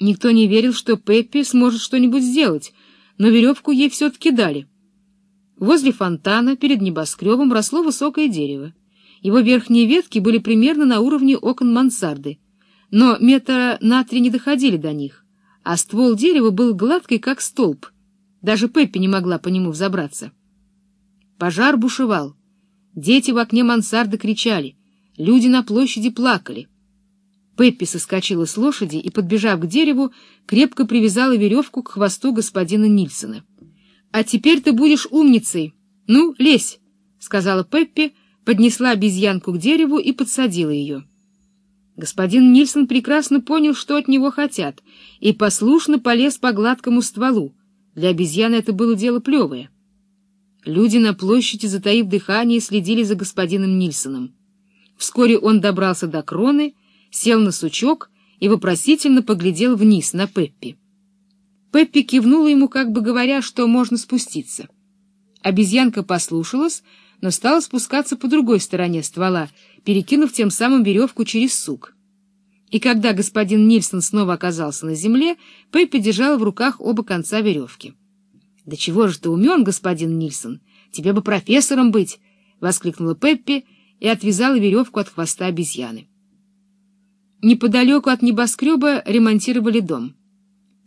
Никто не верил, что Пеппи сможет что-нибудь сделать, но веревку ей все-таки дали. Возле фонтана перед небоскребом росло высокое дерево. Его верхние ветки были примерно на уровне окон мансарды, но метра на три не доходили до них, а ствол дерева был гладкий, как столб. Даже Пеппи не могла по нему взобраться. Пожар бушевал. Дети в окне мансарды кричали. Люди на площади плакали. Пеппи соскочила с лошади и, подбежав к дереву, крепко привязала веревку к хвосту господина Нильсона. — А теперь ты будешь умницей. Ну, лезь, — сказала Пеппи, поднесла обезьянку к дереву и подсадила ее. Господин Нильсон прекрасно понял, что от него хотят, и послушно полез по гладкому стволу. Для обезьяны это было дело плевое. Люди на площади, затаив дыхание, следили за господином Нильсоном. Вскоре он добрался до кроны, сел на сучок и вопросительно поглядел вниз на Пеппи. Пеппи кивнула ему, как бы говоря, что можно спуститься. Обезьянка послушалась, но стала спускаться по другой стороне ствола, перекинув тем самым веревку через сук. И когда господин Нильсон снова оказался на земле, Пеппи держала в руках оба конца веревки. — Да чего же ты умен, господин Нильсон? Тебе бы профессором быть! — воскликнула Пеппи и отвязала веревку от хвоста обезьяны. Неподалеку от небоскреба ремонтировали дом.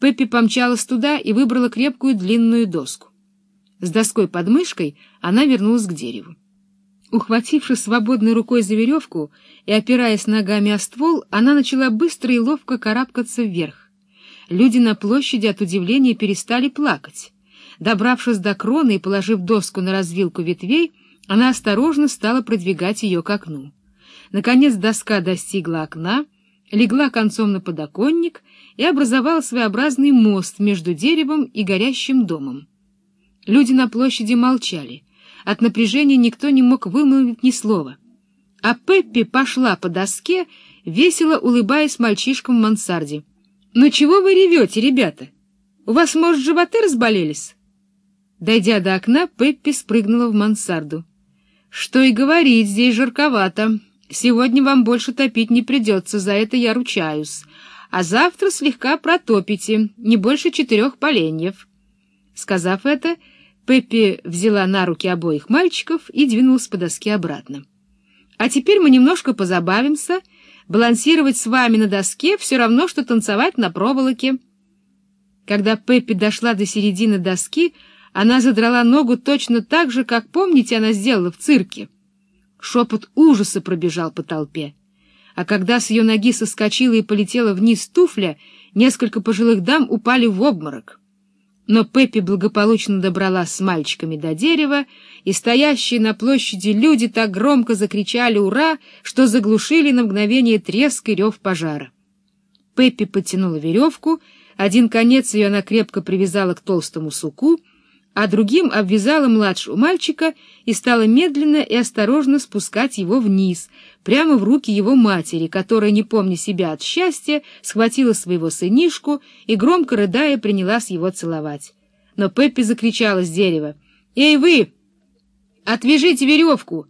Пеппи помчалась туда и выбрала крепкую длинную доску. С доской под мышкой она вернулась к дереву. Ухватившись свободной рукой за веревку и опираясь ногами о ствол, она начала быстро и ловко карабкаться вверх. Люди на площади от удивления перестали плакать. Добравшись до кроны и положив доску на развилку ветвей, она осторожно стала продвигать ее к окну. Наконец доска достигла окна, легла концом на подоконник и образовала своеобразный мост между деревом и горящим домом. Люди на площади молчали. От напряжения никто не мог вымолвить ни слова. А Пеппи пошла по доске, весело улыбаясь мальчишкам в мансарде. — Ну чего вы ревете, ребята? У вас, может, животы разболелись? Дойдя до окна, Пеппи спрыгнула в мансарду. — Что и говорить, здесь жарковато. Сегодня вам больше топить не придется, за это я ручаюсь. А завтра слегка протопите, не больше четырех поленьев. Сказав это, Пеппи взяла на руки обоих мальчиков и двинулась по доске обратно. А теперь мы немножко позабавимся. Балансировать с вами на доске все равно, что танцевать на проволоке. Когда Пеппи дошла до середины доски, она задрала ногу точно так же, как, помните, она сделала в цирке. Шепот ужаса пробежал по толпе. А когда с ее ноги соскочила и полетела вниз туфля, несколько пожилых дам упали в обморок. Но Пеппи благополучно добралась с мальчиками до дерева, и стоящие на площади люди так громко закричали «Ура!», что заглушили на мгновение треск и рев пожара. Пеппи подтянула веревку, один конец ее она крепко привязала к толстому суку — а другим обвязала младшего мальчика и стала медленно и осторожно спускать его вниз, прямо в руки его матери, которая, не помня себя от счастья, схватила своего сынишку и, громко рыдая, принялась его целовать. Но Пеппи закричала с дерева. «Эй, вы! Отвяжите веревку!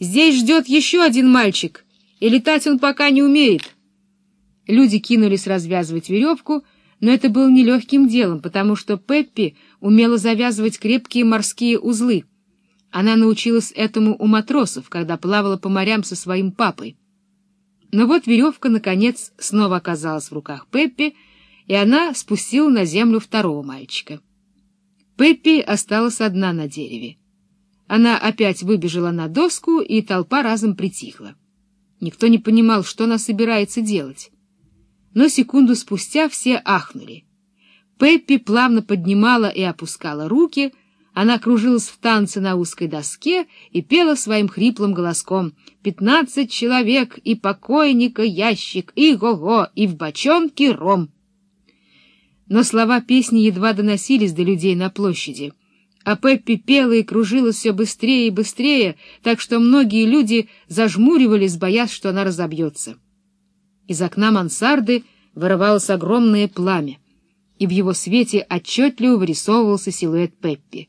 Здесь ждет еще один мальчик, и летать он пока не умеет!» Люди кинулись развязывать веревку, но это было нелегким делом, потому что Пеппи умела завязывать крепкие морские узлы. Она научилась этому у матросов, когда плавала по морям со своим папой. Но вот веревка, наконец, снова оказалась в руках Пеппи, и она спустила на землю второго мальчика. Пеппи осталась одна на дереве. Она опять выбежала на доску, и толпа разом притихла. Никто не понимал, что она собирается делать но секунду спустя все ахнули. Пеппи плавно поднимала и опускала руки, она кружилась в танце на узкой доске и пела своим хриплым голоском «Пятнадцать человек, и покойника ящик, и го-го, и в бочонке ром». Но слова песни едва доносились до людей на площади, а Пеппи пела и кружилась все быстрее и быстрее, так что многие люди зажмуривались, боясь, что она разобьется. Из окна мансарды вырывалось огромное пламя, и в его свете отчетливо вырисовывался силуэт Пеппи.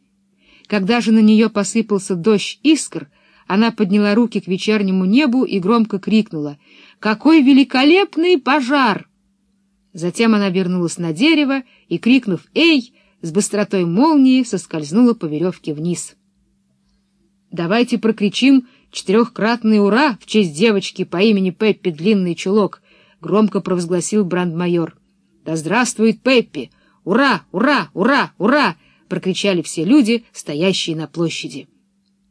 Когда же на нее посыпался дождь искр, она подняла руки к вечернему небу и громко крикнула «Какой великолепный пожар!» Затем она вернулась на дерево и, крикнув «Эй!», с быстротой молнии соскользнула по веревке вниз. «Давайте прокричим четырехкратный «Ура!» в честь девочки по имени Пеппи Длинный Чулок!» — громко провозгласил брандмайор. «Да здравствует Пеппи! Ура! Ура! Ура! Ура!» — прокричали все люди, стоящие на площади.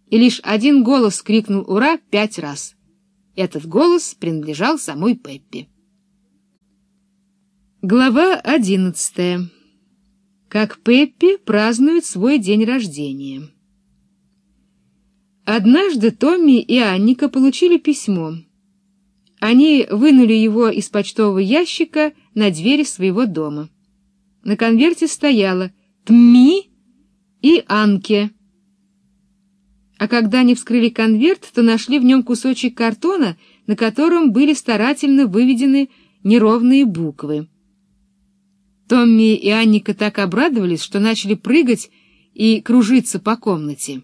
И лишь один голос крикнул «Ура!» пять раз. Этот голос принадлежал самой Пеппи. Глава одиннадцатая. Как Пеппи празднует свой день рождения. Однажды Томми и Анника получили письмо. Они вынули его из почтового ящика на двери своего дома. На конверте стояло «Тми» и «Анке». А когда они вскрыли конверт, то нашли в нем кусочек картона, на котором были старательно выведены неровные буквы. Томми и Анника так обрадовались, что начали прыгать и кружиться по комнате.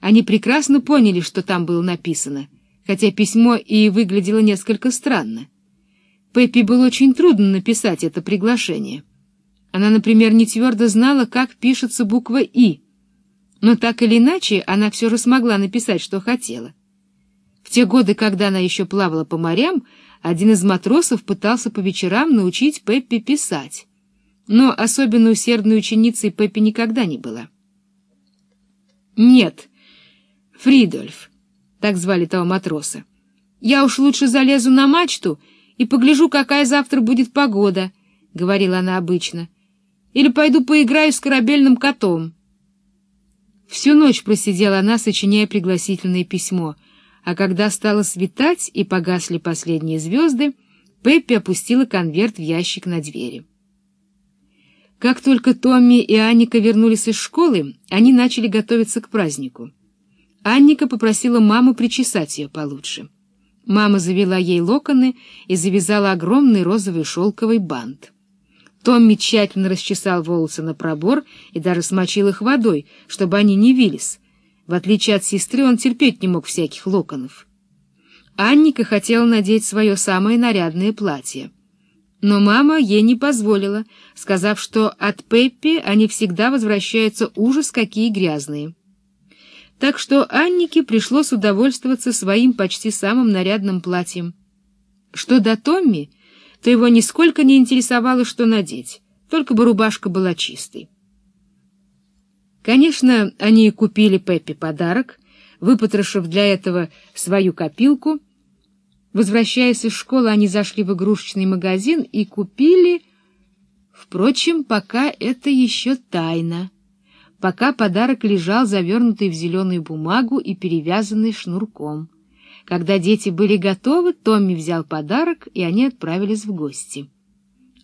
Они прекрасно поняли, что там было написано, хотя письмо и выглядело несколько странно. Пеппи было очень трудно написать это приглашение. Она, например, не твердо знала, как пишется буква «И», но так или иначе она все же смогла написать, что хотела. В те годы, когда она еще плавала по морям, один из матросов пытался по вечерам научить Пеппи писать, но особенно усердной ученицей Пеппи никогда не была. «Нет, Фридольф», — так звали того матроса, — «я уж лучше залезу на мачту и погляжу, какая завтра будет погода», — говорила она обычно, — «или пойду поиграю с корабельным котом». Всю ночь просидела она, сочиняя пригласительное письмо — а когда стало светать и погасли последние звезды, Пеппи опустила конверт в ящик на двери. Как только Томми и Анника вернулись из школы, они начали готовиться к празднику. Анника попросила маму причесать ее получше. Мама завела ей локоны и завязала огромный розовый шелковый бант. Томми тщательно расчесал волосы на пробор и даже смочил их водой, чтобы они не вились, в отличие от сестры, он терпеть не мог всяких локонов. Анника хотела надеть свое самое нарядное платье. Но мама ей не позволила, сказав, что от Пеппи они всегда возвращаются ужас какие грязные. Так что Аннике пришлось удовольствоваться своим почти самым нарядным платьем. Что до Томми, то его нисколько не интересовало, что надеть, только бы рубашка была чистой. Конечно, они купили Пеппи подарок, выпотрошив для этого свою копилку. Возвращаясь из школы, они зашли в игрушечный магазин и купили... Впрочем, пока это еще тайна. Пока подарок лежал завернутый в зеленую бумагу и перевязанный шнурком. Когда дети были готовы, Томми взял подарок, и они отправились в гости.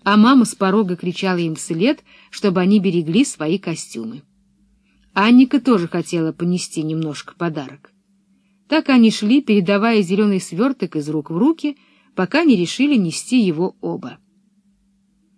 А мама с порога кричала им вслед, чтобы они берегли свои костюмы. Анника тоже хотела понести немножко подарок. Так они шли, передавая зеленый сверток из рук в руки, пока не решили нести его оба.